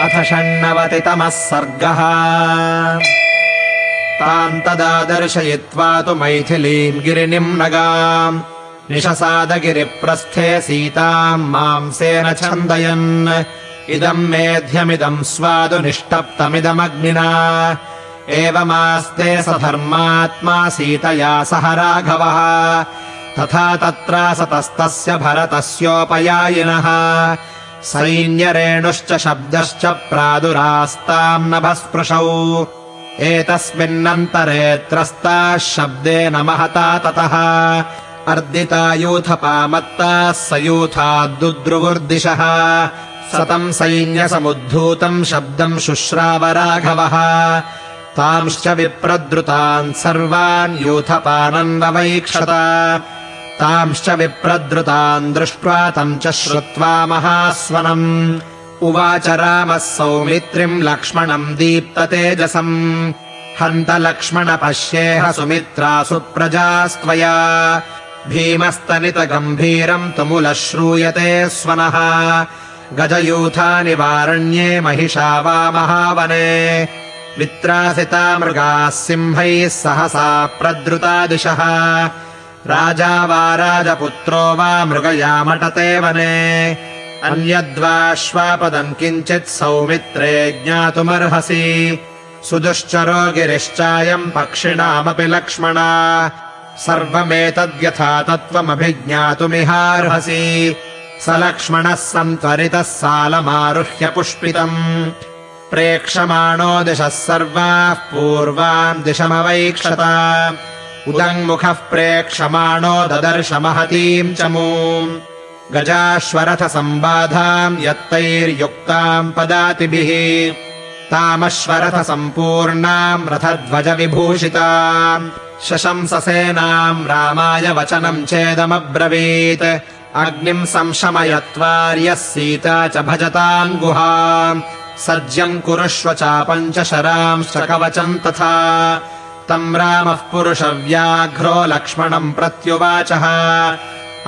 अथ षण्णवतितमः सर्गः। ताम् तदा दर्शयित्वा तु मैथिलीम् गिरिनिम्नगाम् निशसादगिरिप्रस्थे सीताम् मांसेन छन्दयन्। इदम् मेध्यमिदम् स्वादु निष्टप्तमिदमग्निना। एवमास्ते स धर्मात्मा सीतया सह राघवः। तथा तत्रासतस्तस्य भरतस्योपयायिनः सैन्यरेणुश्च शब्दश्च प्रादुरास्ताम् नभस्पृशौ एतस्मिन्नन्तरे त्रस्ताः शब्देन महता ततः। अर्दिता स यूथाद्दुद्रुवुर्दिशः सतम् सैन्यसमुद्धूतम् शब्दम् शुश्राव राघवः तांश्च विप्रद्रुतान् सर्वान् यूथपानन्ववैक्षत तांश्च विप्रद्रुतान् दृष्ट्वा तम् च श्रुत्वा महास्वनम्। उवाच रामः सौमित्रिम् लक्ष्मणम् दीप्ततेजसम्। हन्त लक्ष्मण पश्येह सुमित्रा सुप्रजास्त्वया। भीमस्तनितगम्भीरम् तुमुलः श्रूयते स्वनः गजयूथानिवारण्ये महिषा वा महावने। वित्रासिता मृगाः सिंहैः सहसा प्रद्रुता दिशः राजा वा राजपुत्रो वा मृगयामटते वने अन्यद्वाश्वापदम् किञ्चित् सौमित्रे ज्ञातुमर्हसि। सुदुश्चरो गिरिश्चायम् पक्षिणामपि लक्ष्मणा। सर्वमेतद्यथा तत्त्वमभिज्ञातुमिहार्हसि। स लक्ष्मणः सन्त्वरितः सालमारुह्य पुष्पितम्। प्रेक्षमाणो दिशः सर्वाः पूर्वाम् दिशमवैक्षत उदङ्मुखः प्रेक्षमाणो ददर्श महतीम् चमूम् गजाश्वरथसम्बाधाम् यत्तैर्युक्ताम् पदातिभिः। तामश्वरथसम्पूर्णाम् रथध्वजविभूषिताम्। शशंससेनाम् रामाय वचनम् चेदमब्रवीत्। अग्निम् संशमयत्वार्यः सीता च भजताम् गुहाम्। सज्जम् कुरुष्व चापम् च शरांश्च कवचम् तथा तम् रामः पुरुषव्याघ्रो लक्ष्मणम् प्रत्युवाचः।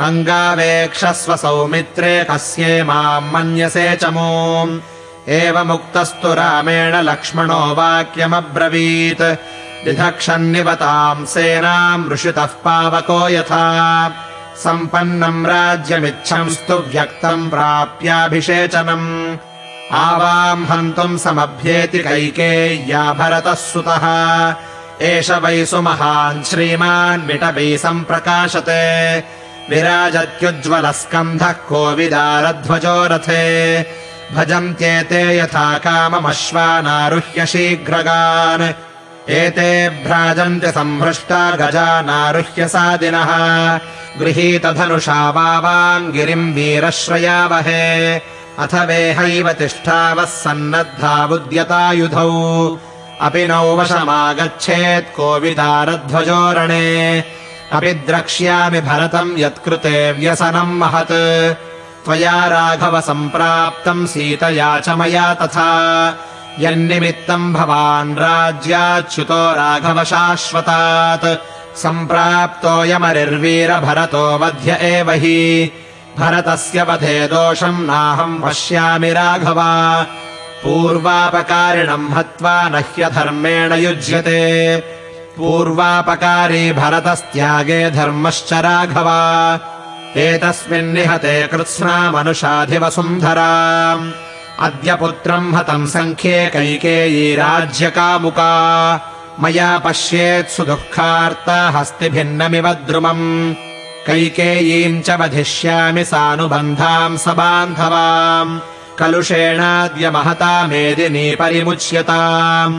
अङ्गावेक्षस्व सौमित्रे कस्ये माम् मन्यसे चमूम् एवमुक्तस्तु रामेण लक्ष्मणो वाक्यमब्रवीत्। दिधक्षन्निवताम् सेनाम् ऋषितः पावको यथा। सम्पन्नम् राज्यमिच्छंस्तु व्यक्तम् प्राप्याभिषेचनम्। आवाम् हन्तुम् समभ्येति कैकेय्या भरतः सुतः एष वै सुमहान् श्रीमान् विटपी सम्प्रकाशते। विराजत्युज्ज्वलस्कन्धः कोविदारध्वजो रथे भजन्त्येते यथा काममश्वानारुह्य शीघ्रगान्। एते भ्राजन्ति सम्भृष्टा गजानारुह्य सादिनः। गृहीतधनुषा वावाम् गिरिम् वीरश्रयावहे अथ वेहैव तिष्ठावः सन्नद्धावुद्यतायुधौ अपि नौ वशमागच्छेत् कोविदारध्वजोरणे। अपि द्रक्ष्यामि भरतम् यत्कृते व्यसनम् महत्। त्वया राघव सम्प्राप्तम् सीतया च मया तथा। यन्निमित्तम् भवान् राज्याच्युतो राघव शाश्वतात्। सम्प्राप्तोऽयमरिर्वीरभरतो वध्य एव हि। भरतस्य वधे दोषम् नाहम् पश्यामि राघव पूर्वापकारिणम् हत्वा न ह्यधर्मेण युज्यते। पूर्वापकारी भरतस्त्यागे धर्मश्च राघव। एतस्मिन्निहते कृत्स्ना मनुषाधिवसुन्धरा अद्य पुत्रम् हतम् सङ्ख्ये कैकेयी राज्यकामुका। मया पश्येत्सु दुःखार्ता हस्तिभिन्नमिव द्रुमम्। कैकेयीम् च वधिष्यामि सानुबन्धाम् स बान्धवाम् कलुषेणाद्य महता मेदिनी परिमुच्यताम्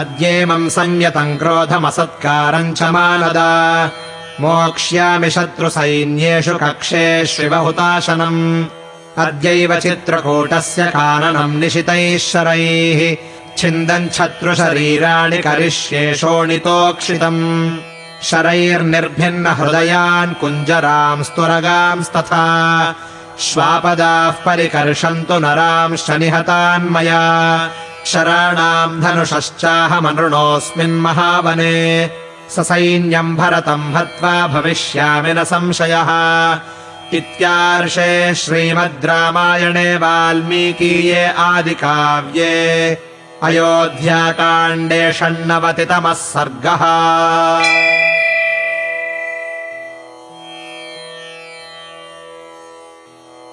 अद्येमम् संयतम् क्रोधमसत्कारम् च मानदा। मोक्ष्यामि शत्रुसैन्येषु कक्षेष्विव हुताशनम् अद्यैव चित्रकूटस्य काननम् निशितैः शरैः छिन्दन् शत्रुशरीराणि शरैर्निर्भिन्न हृदयान् कुञ्जरांस्तुरगांस्तथा श्वापदाः परिकर्षन्तु नरांश्च निहतान्मया शराणाम् धनुषश्चाहमनृणोऽस्मिन्महावने स सैन्यम् भरतम् हत्वा भविष्यामि न संशयः। इत्यार्षे श्रीमद् रामायणे वाल्मीकीये आदिकाव्ये। अयोध्याकाण्डे षण्णवतितमः सर्गः